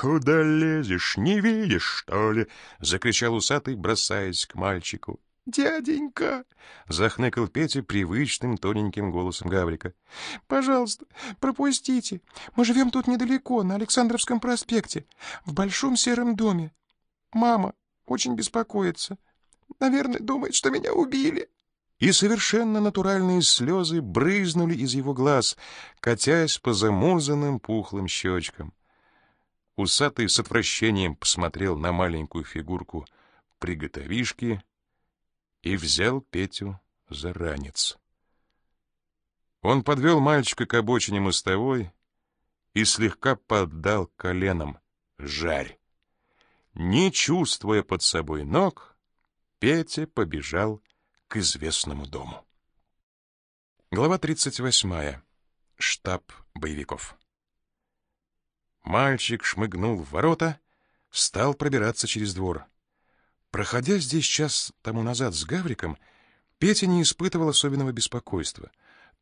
«Куда лезешь, не видишь, что ли?» — закричал усатый, бросаясь к мальчику. «Дяденька!» — захныкал Петя привычным тоненьким голосом Гаврика. «Пожалуйста, пропустите. Мы живем тут недалеко, на Александровском проспекте, в большом сером доме. Мама очень беспокоится. Наверное, думает, что меня убили». И совершенно натуральные слезы брызнули из его глаз, катясь по замурзанным пухлым щечкам. Усатый с отвращением посмотрел на маленькую фигурку приготовишки и взял Петю за ранец. Он подвел мальчика к обочине мостовой и слегка поддал коленом. Жарь! Не чувствуя под собой ног, Петя побежал к известному дому. Глава 38. Штаб боевиков. Мальчик шмыгнул в ворота, стал пробираться через двор. Проходя здесь час тому назад с Гавриком, Петя не испытывал особенного беспокойства.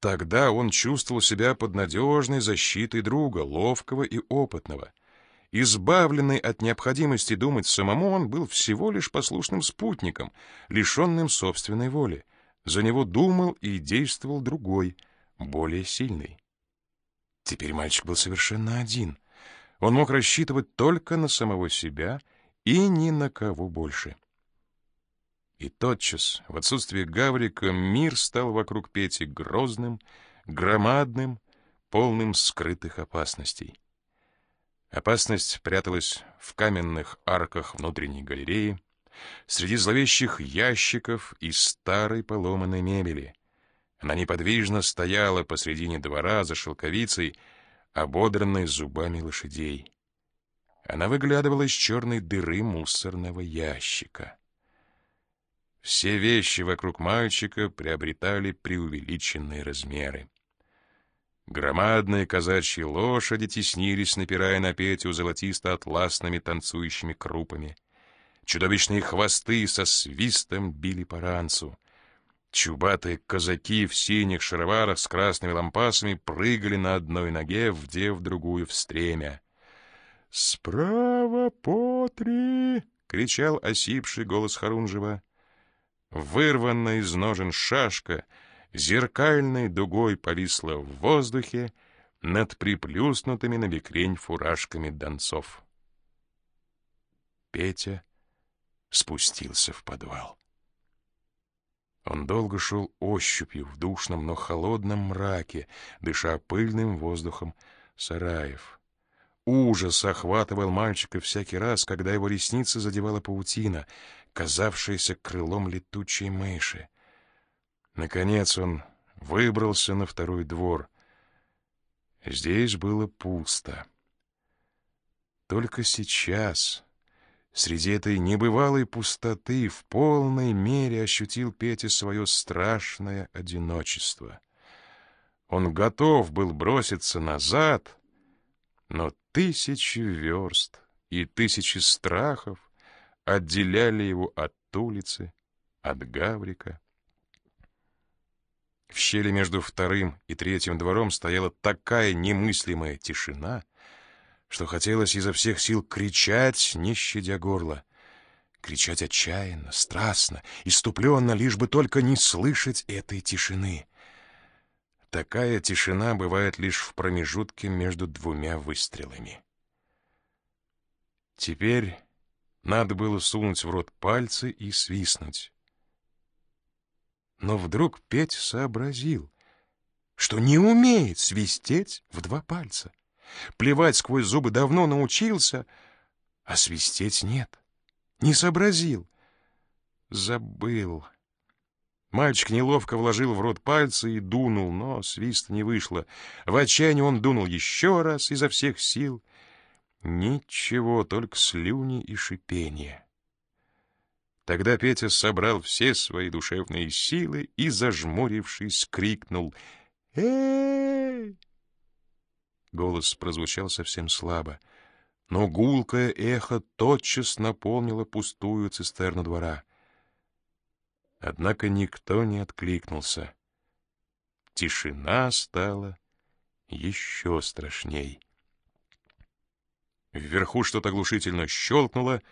Тогда он чувствовал себя под надежной защитой друга, ловкого и опытного — Избавленный от необходимости думать самому, он был всего лишь послушным спутником, лишенным собственной воли. За него думал и действовал другой, более сильный. Теперь мальчик был совершенно один. Он мог рассчитывать только на самого себя и ни на кого больше. И тотчас, в отсутствие Гаврика, мир стал вокруг Пети грозным, громадным, полным скрытых опасностей. Опасность пряталась в каменных арках внутренней галереи, среди зловещих ящиков и старой поломанной мебели. Она неподвижно стояла посредине двора за шелковицей, ободранной зубами лошадей. Она выглядывала из черной дыры мусорного ящика. Все вещи вокруг мальчика приобретали преувеличенные размеры. Громадные казачьи лошади теснились, напирая на Петю золотисто-атласными танцующими крупами. Чудовищные хвосты со свистом били по ранцу. Чубатые казаки в синих шароварах с красными лампасами прыгали на одной ноге, вдев другую в стремя. «Справа по три!» — кричал осипший голос Харунжева. Вырванная из ножен шашка — зеркальной дугой повисла в воздухе над приплюснутыми на бекрень фуражками донцов. Петя спустился в подвал. Он долго шел ощупью в душном, но холодном мраке, дыша пыльным воздухом сараев. Ужас охватывал мальчика всякий раз, когда его ресницы задевала паутина, казавшаяся крылом летучей мыши. Наконец он выбрался на второй двор. Здесь было пусто. Только сейчас, среди этой небывалой пустоты, в полной мере ощутил Петя свое страшное одиночество. Он готов был броситься назад, но тысячи верст и тысячи страхов отделяли его от улицы, от Гаврика. В щели между вторым и третьим двором стояла такая немыслимая тишина, что хотелось изо всех сил кричать, не щадя горла. Кричать отчаянно, страстно, иступленно, лишь бы только не слышать этой тишины. Такая тишина бывает лишь в промежутке между двумя выстрелами. Теперь надо было сунуть в рот пальцы и свистнуть. Но вдруг Петь сообразил, что не умеет свистеть в два пальца. Плевать сквозь зубы давно научился, а свистеть нет. Не сообразил. Забыл. Мальчик неловко вложил в рот пальцы и дунул, но свист не вышло. В отчаянии он дунул еще раз изо всех сил. Ничего, только слюни и шипение. Тогда Петя собрал все свои душевные силы и, зажмурившись, крикнул «Эй!». Голос прозвучал совсем слабо, но гулкое эхо тотчас наполнило пустую цистерну двора. Однако никто не откликнулся. Тишина стала еще страшней. Вверху что-то оглушительно щелкнуло,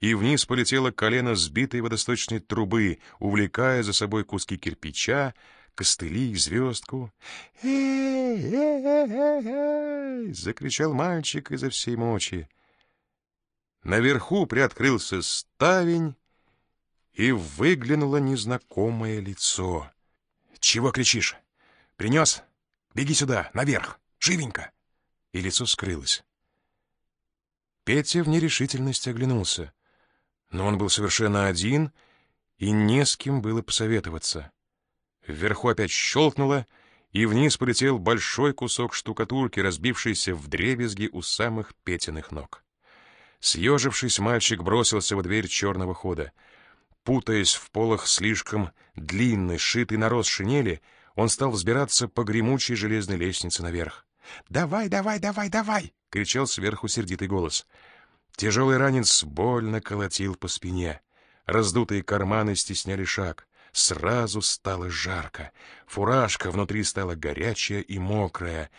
и вниз полетело колено сбитой водосточной трубы, увлекая за собой куски кирпича, костыли и звездку. «Эй, эй, эй, эй!» — закричал мальчик изо всей мочи. Наверху приоткрылся ставень, и выглянуло незнакомое лицо. «Чего кричишь? Принес? Беги сюда, наверх, живенько!» И лицо скрылось. Петя в нерешительности оглянулся. Но он был совершенно один, и не с кем было посоветоваться. Вверху опять щелкнуло, и вниз полетел большой кусок штукатурки, разбившийся в дребезги у самых Петиных ног. Съежившись, мальчик бросился во дверь черного хода. Путаясь в полах слишком длинной, шитой на рост шинели, он стал взбираться по гремучей железной лестнице наверх. «Давай, давай, давай, давай!» — кричал сверху сердитый голос. Тяжелый ранец больно колотил по спине. Раздутые карманы стесняли шаг. Сразу стало жарко. Фуражка внутри стала горячая и мокрая.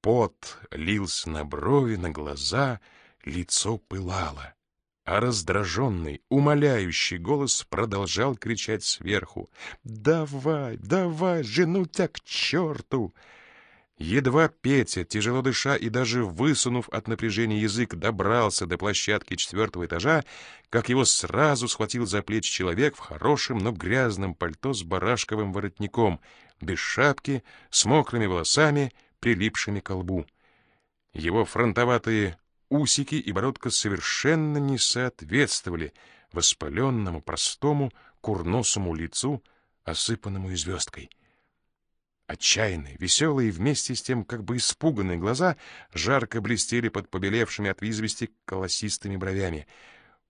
Пот лился на брови, на глаза, лицо пылало. А раздраженный, умоляющий голос продолжал кричать сверху. «Давай, давай, жену тебя к черту!» Едва Петя, тяжело дыша и даже высунув от напряжения язык, добрался до площадки четвертого этажа, как его сразу схватил за плечи человек в хорошем, но грязном пальто с барашковым воротником, без шапки, с мокрыми волосами, прилипшими к лбу. Его фронтоватые усики и бородка совершенно не соответствовали воспаленному, простому, курносому лицу, осыпанному звездкой. Отчаянные, веселые и вместе с тем как бы испуганные глаза жарко блестели под побелевшими от извести колосистыми бровями.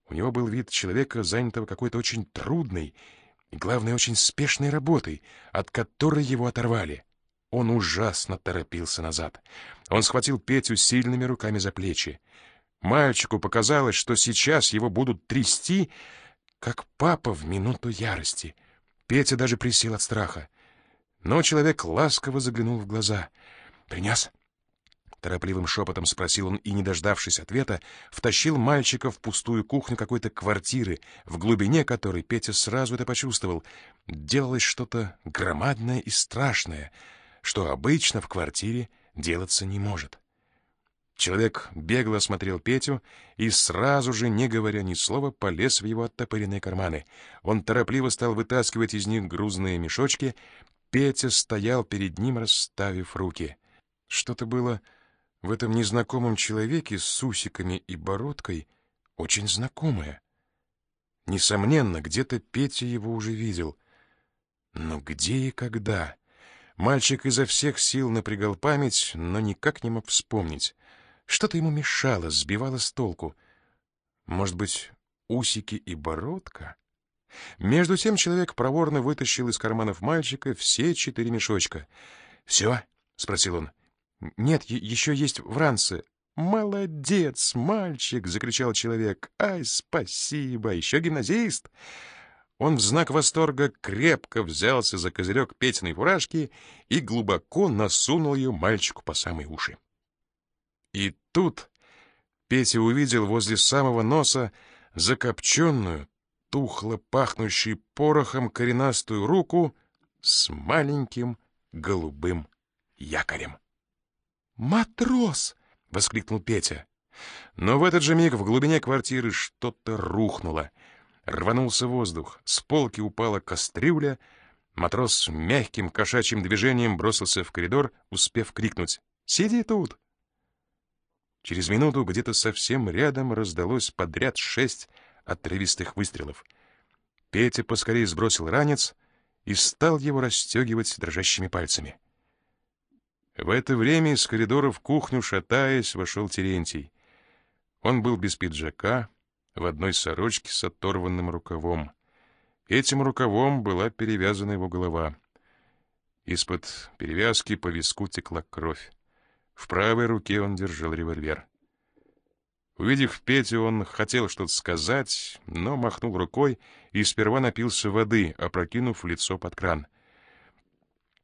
У него был вид человека, занятого какой-то очень трудной и, главное, очень спешной работой, от которой его оторвали. Он ужасно торопился назад. Он схватил Петю сильными руками за плечи. Мальчику показалось, что сейчас его будут трясти, как папа в минуту ярости. Петя даже присел от страха. Но человек ласково заглянул в глаза. «Принес?» Торопливым шепотом спросил он и, не дождавшись ответа, втащил мальчика в пустую кухню какой-то квартиры, в глубине которой Петя сразу это почувствовал. Делалось что-то громадное и страшное, что обычно в квартире делаться не может. Человек бегло осмотрел Петю и сразу же, не говоря ни слова, полез в его оттопыренные карманы. Он торопливо стал вытаскивать из них грузные мешочки, Петя стоял перед ним, расставив руки. Что-то было в этом незнакомом человеке с усиками и бородкой очень знакомое. Несомненно, где-то Петя его уже видел. Но где и когда? Мальчик изо всех сил напрягал память, но никак не мог вспомнить. Что-то ему мешало, сбивало с толку. Может быть, усики и бородка? Между тем человек проворно вытащил из карманов мальчика все четыре мешочка. «Все?» — спросил он. «Нет, еще есть в ранце». «Молодец, мальчик!» — закричал человек. «Ай, спасибо! Еще гимназист!» Он в знак восторга крепко взялся за козырек Петиной фуражки и глубоко насунул ее мальчику по самые уши. И тут Петя увидел возле самого носа закопченную, тухло пахнущей порохом коренастую руку с маленьким голубым якорем. «Матрос!» — воскликнул Петя. Но в этот же миг в глубине квартиры что-то рухнуло. Рванулся воздух, с полки упала кастрюля, матрос мягким кошачьим движением бросился в коридор, успев крикнуть «Сиди тут!». Через минуту где-то совсем рядом раздалось подряд шесть отрывистых выстрелов. Петя поскорее сбросил ранец и стал его расстегивать дрожащими пальцами. В это время из коридора в кухню, шатаясь, вошел Терентий. Он был без пиджака, в одной сорочке с оторванным рукавом. Этим рукавом была перевязана его голова. Из-под перевязки по виску текла кровь. В правой руке он держал револьвер. Увидев Петю, он хотел что-то сказать, но махнул рукой и сперва напился воды, опрокинув лицо под кран.